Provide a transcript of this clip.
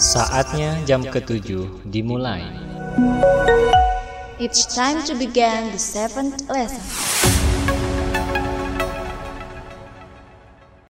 Saatnya jam ketujuh dimulai. It's time to begin the seventh lesson.